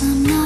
Been